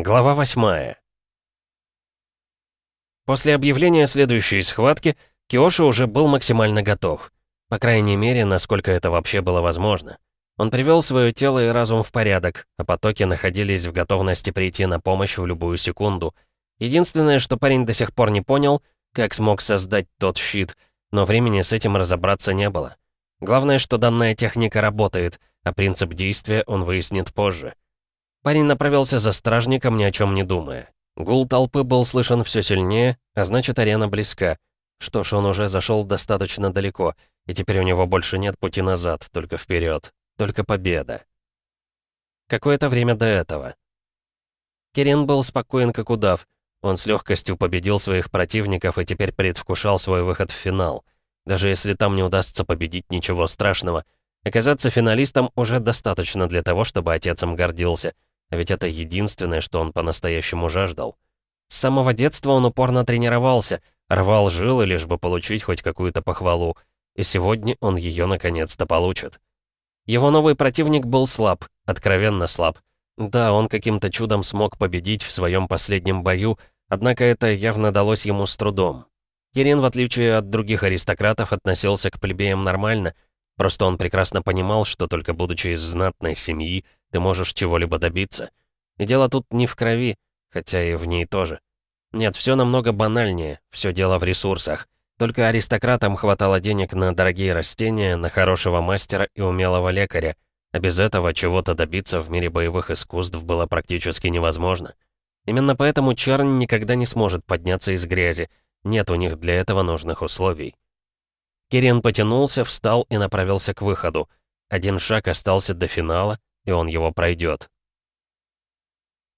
Глава восьмая. После объявления следующей схватки Киоши уже был максимально готов. По крайней мере, насколько это вообще было возможно. Он привел свое тело и разум в порядок, а потоки находились в готовности прийти на помощь в любую секунду. Единственное, что парень до сих пор не понял, как смог создать тот щит, но времени с этим разобраться не было. Главное, что данная техника работает, а принцип действия он выяснит позже. Парень направился за стражником, ни о чем не думая. Гул толпы был слышен все сильнее, а значит, арена близка. Что ж, он уже зашел достаточно далеко, и теперь у него больше нет пути назад, только вперед, только победа. Какое-то время до этого. Кирин был спокоен, как удав. Он с легкостью победил своих противников и теперь предвкушал свой выход в финал. Даже если там не удастся победить, ничего страшного. Оказаться финалистом уже достаточно для того, чтобы отец им гордился — а ведь это единственное, что он по-настоящему жаждал. С самого детства он упорно тренировался, рвал жилы, лишь бы получить хоть какую-то похвалу. И сегодня он ее наконец-то получит. Его новый противник был слаб, откровенно слаб. Да, он каким-то чудом смог победить в своем последнем бою, однако это явно далось ему с трудом. Кирин, в отличие от других аристократов, относился к плебеям нормально, просто он прекрасно понимал, что только будучи из знатной семьи, ты можешь чего-либо добиться. И дело тут не в крови, хотя и в ней тоже. Нет, все намного банальнее, все дело в ресурсах. Только аристократам хватало денег на дорогие растения, на хорошего мастера и умелого лекаря, а без этого чего-то добиться в мире боевых искусств было практически невозможно. Именно поэтому Чарн никогда не сможет подняться из грязи, нет у них для этого нужных условий. Кирин потянулся, встал и направился к выходу. Один шаг остался до финала, и он его пройдет.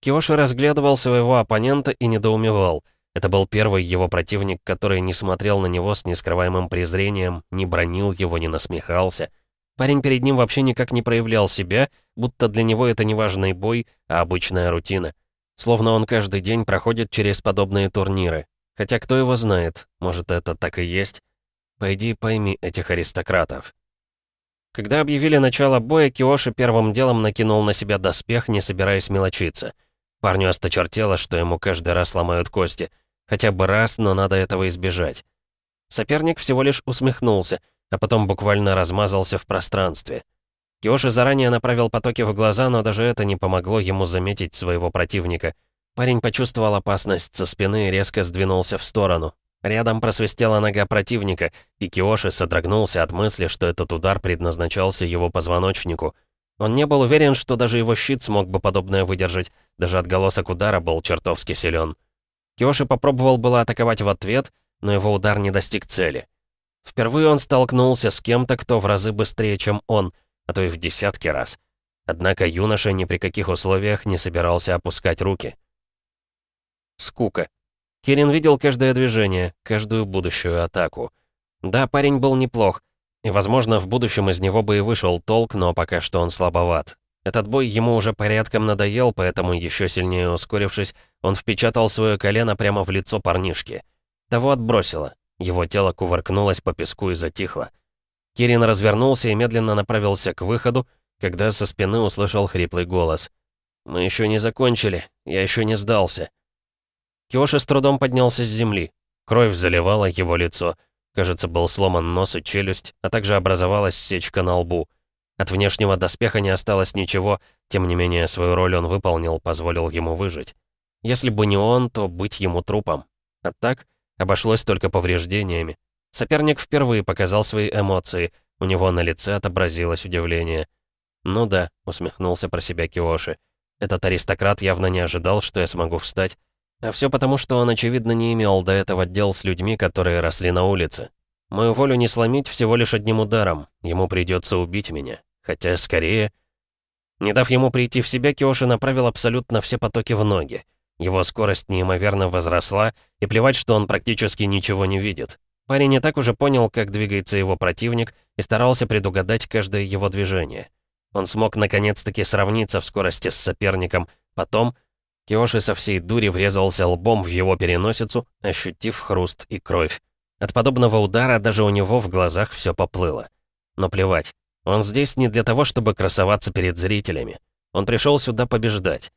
Киоши разглядывал своего оппонента и недоумевал. Это был первый его противник, который не смотрел на него с нескрываемым презрением, не бронил его, не насмехался. Парень перед ним вообще никак не проявлял себя, будто для него это не важный бой, а обычная рутина. Словно он каждый день проходит через подобные турниры. Хотя кто его знает, может это так и есть. Пойди пойми этих аристократов. Когда объявили начало боя, Киоши первым делом накинул на себя доспех, не собираясь мелочиться. Парню осточертело, что ему каждый раз ломают кости. Хотя бы раз, но надо этого избежать. Соперник всего лишь усмехнулся, а потом буквально размазался в пространстве. Киоши заранее направил потоки в глаза, но даже это не помогло ему заметить своего противника. Парень почувствовал опасность со спины и резко сдвинулся в сторону. Рядом просвистела нога противника, и Киоши содрогнулся от мысли, что этот удар предназначался его позвоночнику. Он не был уверен, что даже его щит смог бы подобное выдержать, даже отголосок удара был чертовски силен. Киоши попробовал было атаковать в ответ, но его удар не достиг цели. Впервые он столкнулся с кем-то, кто в разы быстрее, чем он, а то и в десятки раз. Однако юноша ни при каких условиях не собирался опускать руки. Скука. Кирин видел каждое движение, каждую будущую атаку. Да, парень был неплох, и, возможно, в будущем из него бы и вышел толк, но пока что он слабоват. Этот бой ему уже порядком надоел, поэтому, еще сильнее ускорившись, он впечатал свое колено прямо в лицо парнишки. Того отбросило. Его тело кувыркнулось по песку и затихло. Кирин развернулся и медленно направился к выходу, когда со спины услышал хриплый голос. «Мы еще не закончили, я еще не сдался». Киоши с трудом поднялся с земли. Кровь заливала его лицо. Кажется, был сломан нос и челюсть, а также образовалась сечка на лбу. От внешнего доспеха не осталось ничего, тем не менее свою роль он выполнил, позволил ему выжить. Если бы не он, то быть ему трупом. А так, обошлось только повреждениями. Соперник впервые показал свои эмоции, у него на лице отобразилось удивление. «Ну да», — усмехнулся про себя Киоши. «Этот аристократ явно не ожидал, что я смогу встать, а все потому, что он, очевидно, не имел до этого дел с людьми, которые росли на улице. Мою волю не сломить всего лишь одним ударом. Ему придется убить меня. Хотя, скорее... Не дав ему прийти в себя, Киоши направил абсолютно все потоки в ноги. Его скорость неимоверно возросла, и плевать, что он практически ничего не видит. Парень не так уже понял, как двигается его противник, и старался предугадать каждое его движение. Он смог наконец-таки сравниться в скорости с соперником, потом Киоши со всей дури врезался лбом в его переносицу, ощутив хруст и кровь. От подобного удара даже у него в глазах все поплыло. Но плевать. Он здесь не для того, чтобы красоваться перед зрителями. Он пришел сюда побеждать.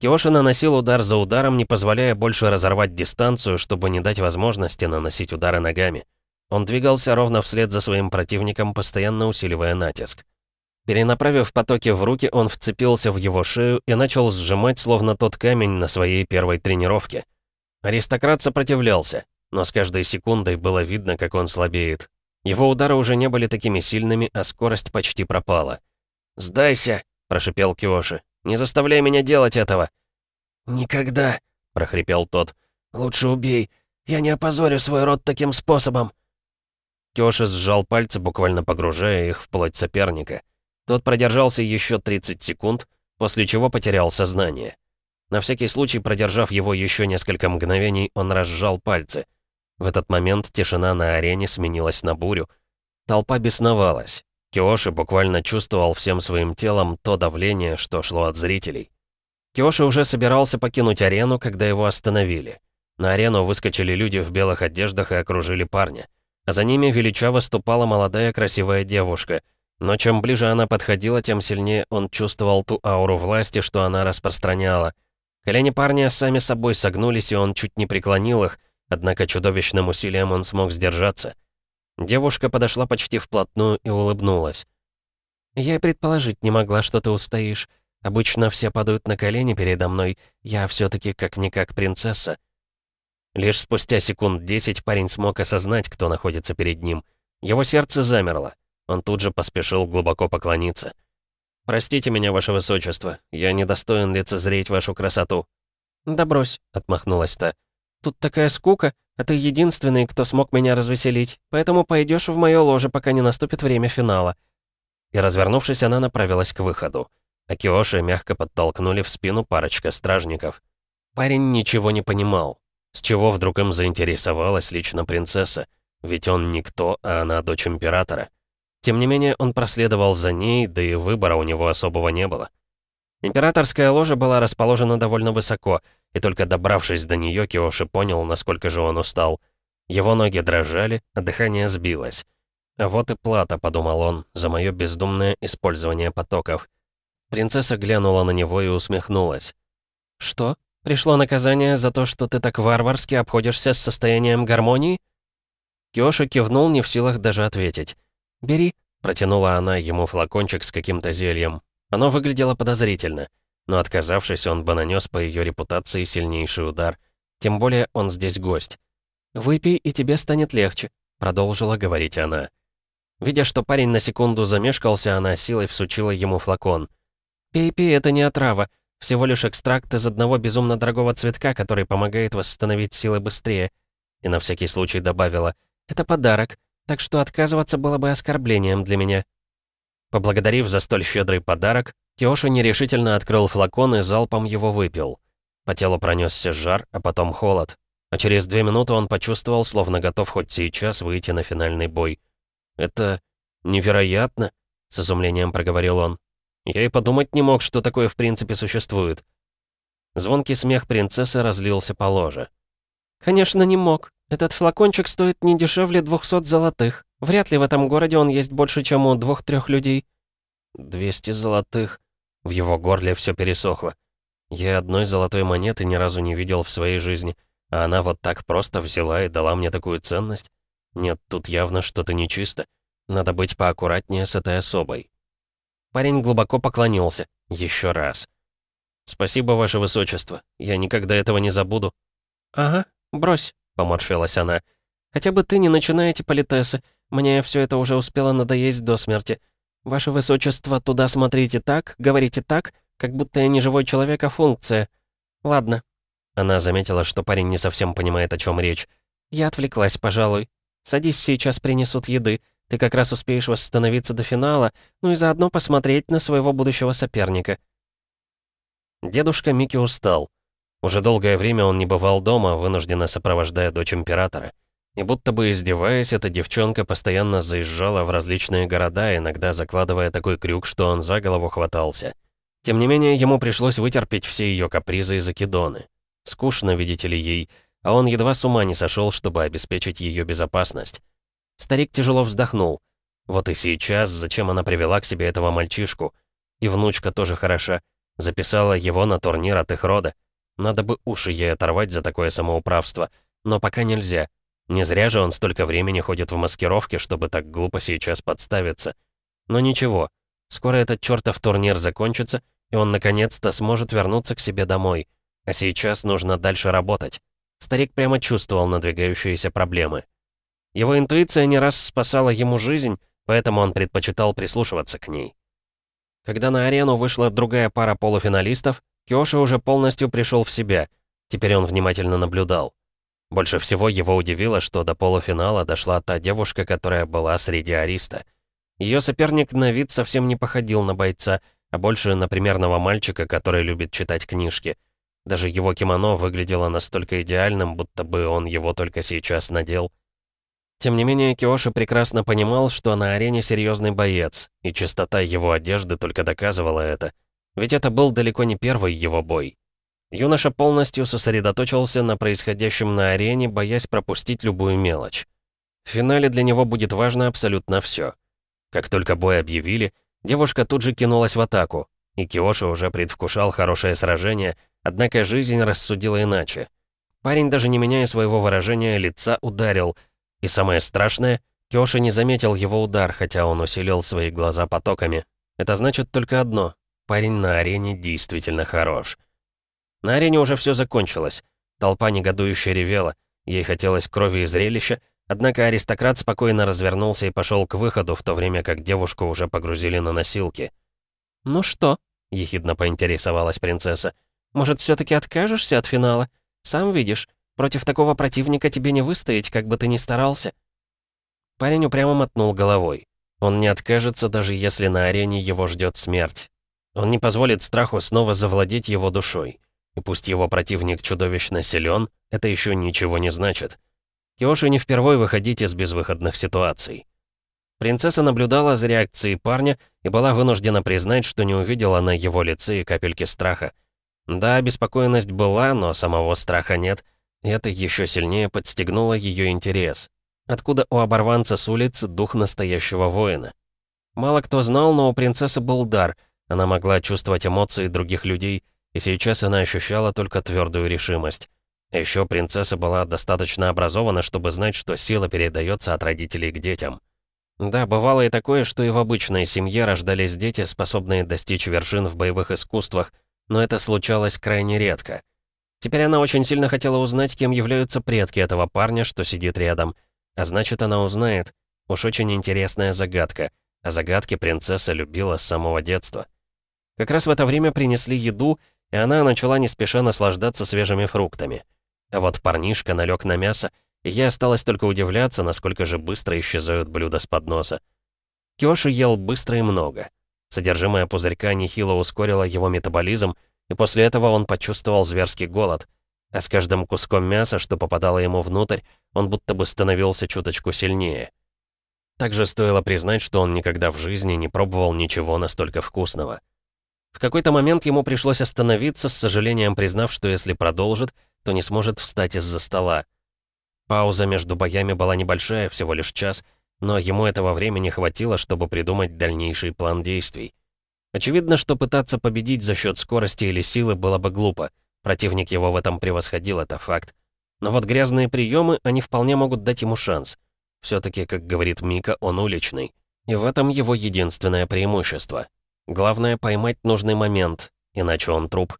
Киоши наносил удар за ударом, не позволяя больше разорвать дистанцию, чтобы не дать возможности наносить удары ногами. Он двигался ровно вслед за своим противником, постоянно усиливая натиск. Перенаправив потоки в руки, он вцепился в его шею и начал сжимать, словно тот камень на своей первой тренировке. Аристократ сопротивлялся, но с каждой секундой было видно, как он слабеет. Его удары уже не были такими сильными, а скорость почти пропала. «Сдайся!» – прошипел Киоши. «Не заставляй меня делать этого!» «Никогда!» – прохрипел тот. «Лучше убей! Я не опозорю свой род таким способом!» Киоши сжал пальцы, буквально погружая их в плоть соперника. Тот продержался еще 30 секунд, после чего потерял сознание. На всякий случай, продержав его еще несколько мгновений, он разжал пальцы. В этот момент тишина на арене сменилась на бурю. Толпа бесновалась. Киоши буквально чувствовал всем своим телом то давление, что шло от зрителей. Киоши уже собирался покинуть арену, когда его остановили. На арену выскочили люди в белых одеждах и окружили парня. А за ними величаво ступала молодая красивая девушка — но чем ближе она подходила, тем сильнее он чувствовал ту ауру власти, что она распространяла. Колени парня сами собой согнулись, и он чуть не преклонил их, однако чудовищным усилием он смог сдержаться. Девушка подошла почти вплотную и улыбнулась. «Я и предположить не могла, что ты устоишь. Обычно все падают на колени передо мной. Я все таки как-никак принцесса». Лишь спустя секунд десять парень смог осознать, кто находится перед ним. Его сердце замерло. Он тут же поспешил глубоко поклониться. «Простите меня, ваше высочество, я недостоин лицезреть вашу красоту». «Да брось», — отмахнулась та. «Тут такая скука, а ты единственный, кто смог меня развеселить, поэтому пойдешь в мое ложе, пока не наступит время финала». И развернувшись, она направилась к выходу. А Киоши мягко подтолкнули в спину парочка стражников. Парень ничего не понимал. С чего вдруг им заинтересовалась лично принцесса? Ведь он никто, а она дочь императора. Тем не менее, он проследовал за ней, да и выбора у него особого не было. Императорская ложа была расположена довольно высоко, и только добравшись до нее, Киоши понял, насколько же он устал. Его ноги дрожали, а дыхание сбилось. «А вот и плата», — подумал он, — «за мое бездумное использование потоков». Принцесса глянула на него и усмехнулась. «Что? Пришло наказание за то, что ты так варварски обходишься с состоянием гармонии?» Киоши кивнул, не в силах даже ответить. «Бери», — протянула она ему флакончик с каким-то зельем. Оно выглядело подозрительно, но отказавшись, он бы нанес по ее репутации сильнейший удар. Тем более он здесь гость. «Выпей, и тебе станет легче», — продолжила говорить она. Видя, что парень на секунду замешкался, она силой всучила ему флакон. «Пей-пей, это не отрава, всего лишь экстракт из одного безумно дорогого цветка, который помогает восстановить силы быстрее». И на всякий случай добавила, «Это подарок, так что отказываться было бы оскорблением для меня. Поблагодарив за столь щедрый подарок, Киоши нерешительно открыл флакон и залпом его выпил. По телу пронесся жар, а потом холод. А через две минуты он почувствовал, словно готов хоть сейчас выйти на финальный бой. «Это невероятно», — с изумлением проговорил он. «Я и подумать не мог, что такое в принципе существует». Звонкий смех принцессы разлился по ложе. «Конечно, не мог. Этот флакончик стоит не дешевле 200 золотых. Вряд ли в этом городе он есть больше, чем у двух-трех людей». «200 золотых». В его горле все пересохло. Я одной золотой монеты ни разу не видел в своей жизни, а она вот так просто взяла и дала мне такую ценность. Нет, тут явно что-то нечисто. Надо быть поаккуратнее с этой особой. Парень глубоко поклонился. Еще раз. «Спасибо, ваше высочество. Я никогда этого не забуду». «Ага, брось», — поморщилась она. «Хотя бы ты не начинай эти политесы. Мне все это уже успело надоесть до смерти. Ваше Высочество, туда смотрите так, говорите так, как будто я не живой человек, а функция. Ладно». Она заметила, что парень не совсем понимает, о чем речь. «Я отвлеклась, пожалуй. Садись, сейчас принесут еды. Ты как раз успеешь восстановиться до финала, ну и заодно посмотреть на своего будущего соперника». Дедушка Микки устал. Уже долгое время он не бывал дома, вынужденно сопровождая дочь императора. И будто бы издеваясь, эта девчонка постоянно заезжала в различные города, иногда закладывая такой крюк, что он за голову хватался. Тем не менее, ему пришлось вытерпеть все ее капризы и закидоны. Скучно, видите ли, ей, а он едва с ума не сошел, чтобы обеспечить ее безопасность. Старик тяжело вздохнул. Вот и сейчас, зачем она привела к себе этого мальчишку? И внучка тоже хороша. Записала его на турнир от их рода. Надо бы уши ей оторвать за такое самоуправство. Но пока нельзя. Не зря же он столько времени ходит в маскировке, чтобы так глупо сейчас подставиться. Но ничего. Скоро этот чертов турнир закончится, и он наконец-то сможет вернуться к себе домой. А сейчас нужно дальше работать. Старик прямо чувствовал надвигающиеся проблемы. Его интуиция не раз спасала ему жизнь, поэтому он предпочитал прислушиваться к ней. Когда на арену вышла другая пара полуфиналистов, Киоши уже полностью пришел в себя. Теперь он внимательно наблюдал. Больше всего его удивило, что до полуфинала дошла та девушка, которая была среди ариста. Ее соперник на вид совсем не походил на бойца, а больше на примерного мальчика, который любит читать книжки. Даже его кимоно выглядело настолько идеальным, будто бы он его только сейчас надел. Тем не менее, Киоши прекрасно понимал, что на арене серьезный боец, и чистота его одежды только доказывала это. Ведь это был далеко не первый его бой. Юноша полностью сосредоточился на происходящем на арене, боясь пропустить любую мелочь. В финале для него будет важно абсолютно все. Как только бой объявили, девушка тут же кинулась в атаку, и Киоши уже предвкушал хорошее сражение, однако жизнь рассудила иначе. Парень, даже не меняя своего выражения лица, ударил — и самое страшное, Кёши не заметил его удар, хотя он усилил свои глаза потоками. Это значит только одно. Парень на арене действительно хорош. На арене уже все закончилось. Толпа негодующе ревела. Ей хотелось крови и зрелища, однако аристократ спокойно развернулся и пошел к выходу, в то время как девушку уже погрузили на носилки. «Ну что?» — ехидно поинтересовалась принцесса. «Может, все таки откажешься от финала? Сам видишь, Против такого противника тебе не выстоять, как бы ты ни старался». Парень упрямо мотнул головой. Он не откажется, даже если на арене его ждет смерть. Он не позволит страху снова завладеть его душой. И пусть его противник чудовищно силен, это еще ничего не значит. Киоши не впервой выходить из безвыходных ситуаций. Принцесса наблюдала за реакцией парня и была вынуждена признать, что не увидела на его лице и капельки страха. Да, беспокойность была, но самого страха нет, и это еще сильнее подстегнуло ее интерес. Откуда у оборванца с улицы дух настоящего воина? Мало кто знал, но у принцессы был дар. Она могла чувствовать эмоции других людей, и сейчас она ощущала только твердую решимость. Еще принцесса была достаточно образована, чтобы знать, что сила передается от родителей к детям. Да, бывало и такое, что и в обычной семье рождались дети, способные достичь вершин в боевых искусствах, но это случалось крайне редко. Теперь она очень сильно хотела узнать, кем являются предки этого парня, что сидит рядом. А значит, она узнает. Уж очень интересная загадка. А загадки принцесса любила с самого детства. Как раз в это время принесли еду, и она начала не спеша наслаждаться свежими фруктами. А вот парнишка налег на мясо, и ей осталось только удивляться, насколько же быстро исчезают блюда с подноса. Киоши ел быстро и много. Содержимое пузырька нехило ускорило его метаболизм, и после этого он почувствовал зверский голод. А с каждым куском мяса, что попадало ему внутрь, он будто бы становился чуточку сильнее. Также стоило признать, что он никогда в жизни не пробовал ничего настолько вкусного. В какой-то момент ему пришлось остановиться, с сожалением признав, что если продолжит, то не сможет встать из-за стола. Пауза между боями была небольшая, всего лишь час, но ему этого времени хватило, чтобы придумать дальнейший план действий. Очевидно, что пытаться победить за счет скорости или силы было бы глупо. Противник его в этом превосходил, это факт. Но вот грязные приемы, они вполне могут дать ему шанс. все таки как говорит Мика, он уличный. И в этом его единственное преимущество. Главное — поймать нужный момент, иначе он труп.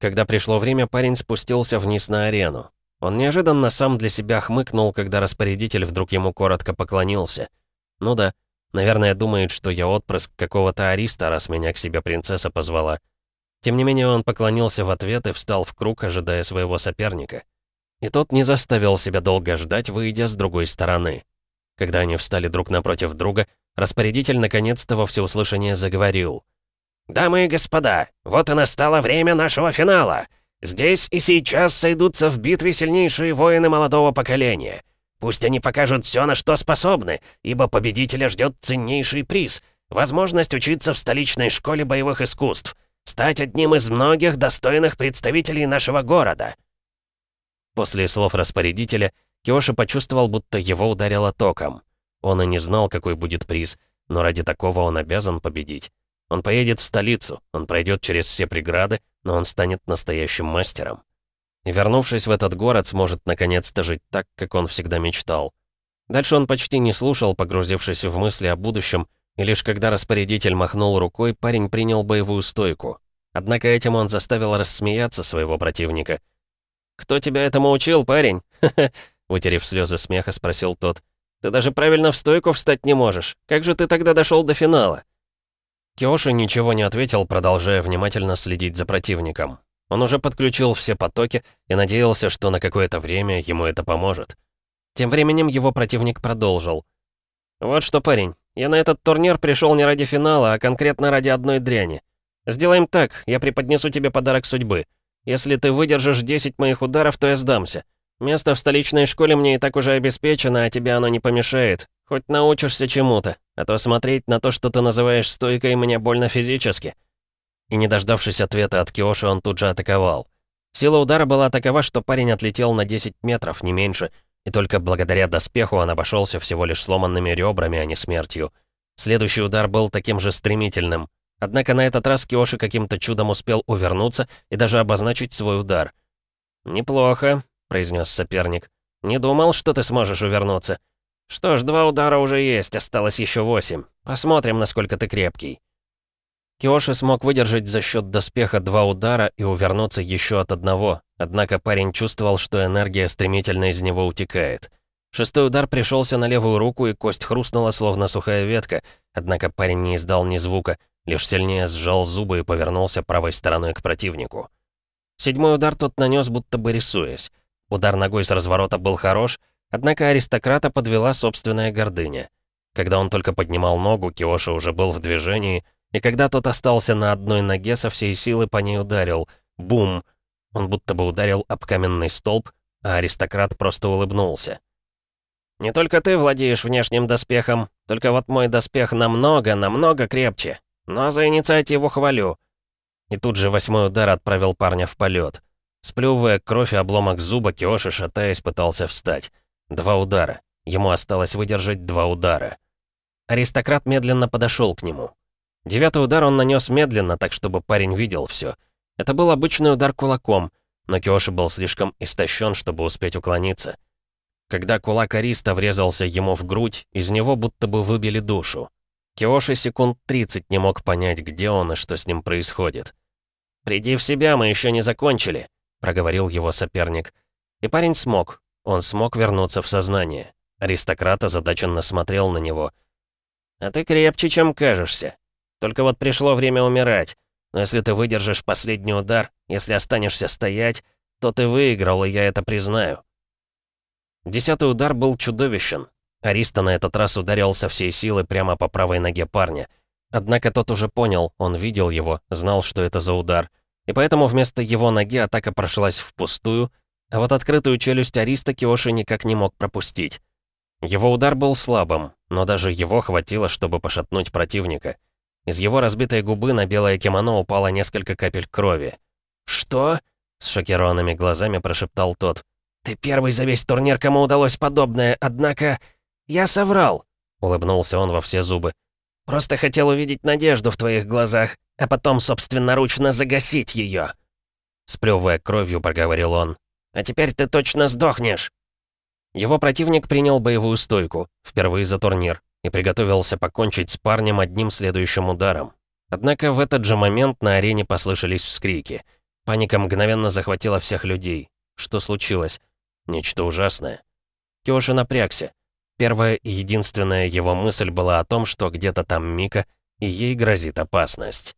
Когда пришло время, парень спустился вниз на арену. Он неожиданно сам для себя хмыкнул, когда распорядитель вдруг ему коротко поклонился. Ну да, Наверное, думает, что я отпрыск какого-то ариста, раз меня к себе принцесса позвала. Тем не менее, он поклонился в ответ и встал в круг, ожидая своего соперника. И тот не заставил себя долго ждать, выйдя с другой стороны. Когда они встали друг напротив друга, распорядитель наконец-то во всеуслышание заговорил. «Дамы и господа, вот и настало время нашего финала. Здесь и сейчас сойдутся в битве сильнейшие воины молодого поколения. Пусть они покажут все, на что способны, ибо победителя ждет ценнейший приз — возможность учиться в столичной школе боевых искусств, стать одним из многих достойных представителей нашего города». После слов распорядителя Киоши почувствовал, будто его ударило током. Он и не знал, какой будет приз, но ради такого он обязан победить. Он поедет в столицу, он пройдет через все преграды, но он станет настоящим мастером. И вернувшись в этот город, сможет наконец-то жить так, как он всегда мечтал. Дальше он почти не слушал, погрузившись в мысли о будущем, и лишь когда распорядитель махнул рукой, парень принял боевую стойку. Однако этим он заставил рассмеяться своего противника. «Кто тебя этому учил, парень?» Вытерев слезы смеха, спросил тот. «Ты даже правильно в стойку встать не можешь. Как же ты тогда дошел до финала?» Киоши ничего не ответил, продолжая внимательно следить за противником. Он уже подключил все потоки и надеялся, что на какое-то время ему это поможет. Тем временем его противник продолжил. «Вот что, парень, я на этот турнир пришел не ради финала, а конкретно ради одной дряни. Сделаем так, я преподнесу тебе подарок судьбы. Если ты выдержишь 10 моих ударов, то я сдамся. Место в столичной школе мне и так уже обеспечено, а тебе оно не помешает. Хоть научишься чему-то, а то смотреть на то, что ты называешь стойкой, мне больно физически». И не дождавшись ответа от Киоши, он тут же атаковал. Сила удара была такова, что парень отлетел на 10 метров, не меньше, и только благодаря доспеху он обошелся всего лишь сломанными ребрами, а не смертью. Следующий удар был таким же стремительным. Однако на этот раз Киоши каким-то чудом успел увернуться и даже обозначить свой удар. «Неплохо», — произнес соперник. «Не думал, что ты сможешь увернуться. Что ж, два удара уже есть, осталось еще восемь. Посмотрим, насколько ты крепкий». Киоши смог выдержать за счет доспеха два удара и увернуться еще от одного, однако парень чувствовал, что энергия стремительно из него утекает. Шестой удар пришелся на левую руку, и кость хрустнула, словно сухая ветка, однако парень не издал ни звука, лишь сильнее сжал зубы и повернулся правой стороной к противнику. Седьмой удар тот нанес, будто бы рисуясь. Удар ногой с разворота был хорош, однако аристократа подвела собственная гордыня. Когда он только поднимал ногу, Киоши уже был в движении, и когда тот остался на одной ноге, со всей силы по ней ударил. Бум! Он будто бы ударил об каменный столб, а аристократ просто улыбнулся. «Не только ты владеешь внешним доспехом, только вот мой доспех намного, намного крепче. Но за инициативу хвалю». И тут же восьмой удар отправил парня в полет. Сплювая кровь и обломок зуба, Киоши, шатаясь, пытался встать. Два удара. Ему осталось выдержать два удара. Аристократ медленно подошел к нему. Девятый удар он нанес медленно, так чтобы парень видел все. Это был обычный удар кулаком, но Киоши был слишком истощен, чтобы успеть уклониться. Когда кулак Ариста врезался ему в грудь, из него будто бы выбили душу. Киоши секунд 30 не мог понять, где он и что с ним происходит. «Приди в себя, мы еще не закончили», — проговорил его соперник. И парень смог. Он смог вернуться в сознание. Аристократ озадаченно смотрел на него. «А ты крепче, чем кажешься. Только вот пришло время умирать. Но если ты выдержишь последний удар, если останешься стоять, то ты выиграл, и я это признаю». Десятый удар был чудовищен. Ариста на этот раз ударил со всей силы прямо по правой ноге парня. Однако тот уже понял, он видел его, знал, что это за удар. И поэтому вместо его ноги атака прошлась впустую, а вот открытую челюсть Ариста Киоши никак не мог пропустить. Его удар был слабым, но даже его хватило, чтобы пошатнуть противника. Из его разбитой губы на белое кимоно упало несколько капель крови. «Что?» — с шокированными глазами прошептал тот. «Ты первый за весь турнир, кому удалось подобное, однако...» «Я соврал», — улыбнулся он во все зубы. «Просто хотел увидеть надежду в твоих глазах, а потом собственноручно загасить ее. Сплёвывая кровью, проговорил он. «А теперь ты точно сдохнешь!» Его противник принял боевую стойку, впервые за турнир и приготовился покончить с парнем одним следующим ударом. Однако в этот же момент на арене послышались вскрики. Паника мгновенно захватила всех людей. Что случилось? Нечто ужасное. Киоши напрягся. Первая и единственная его мысль была о том, что где-то там Мика, и ей грозит опасность.